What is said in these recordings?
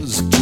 friends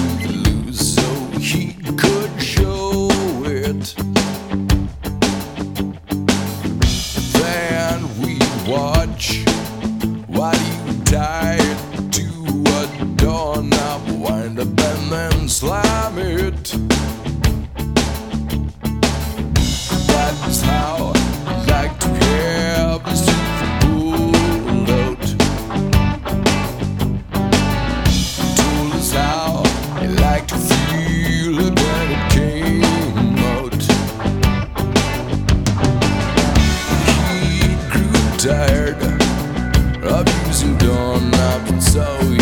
so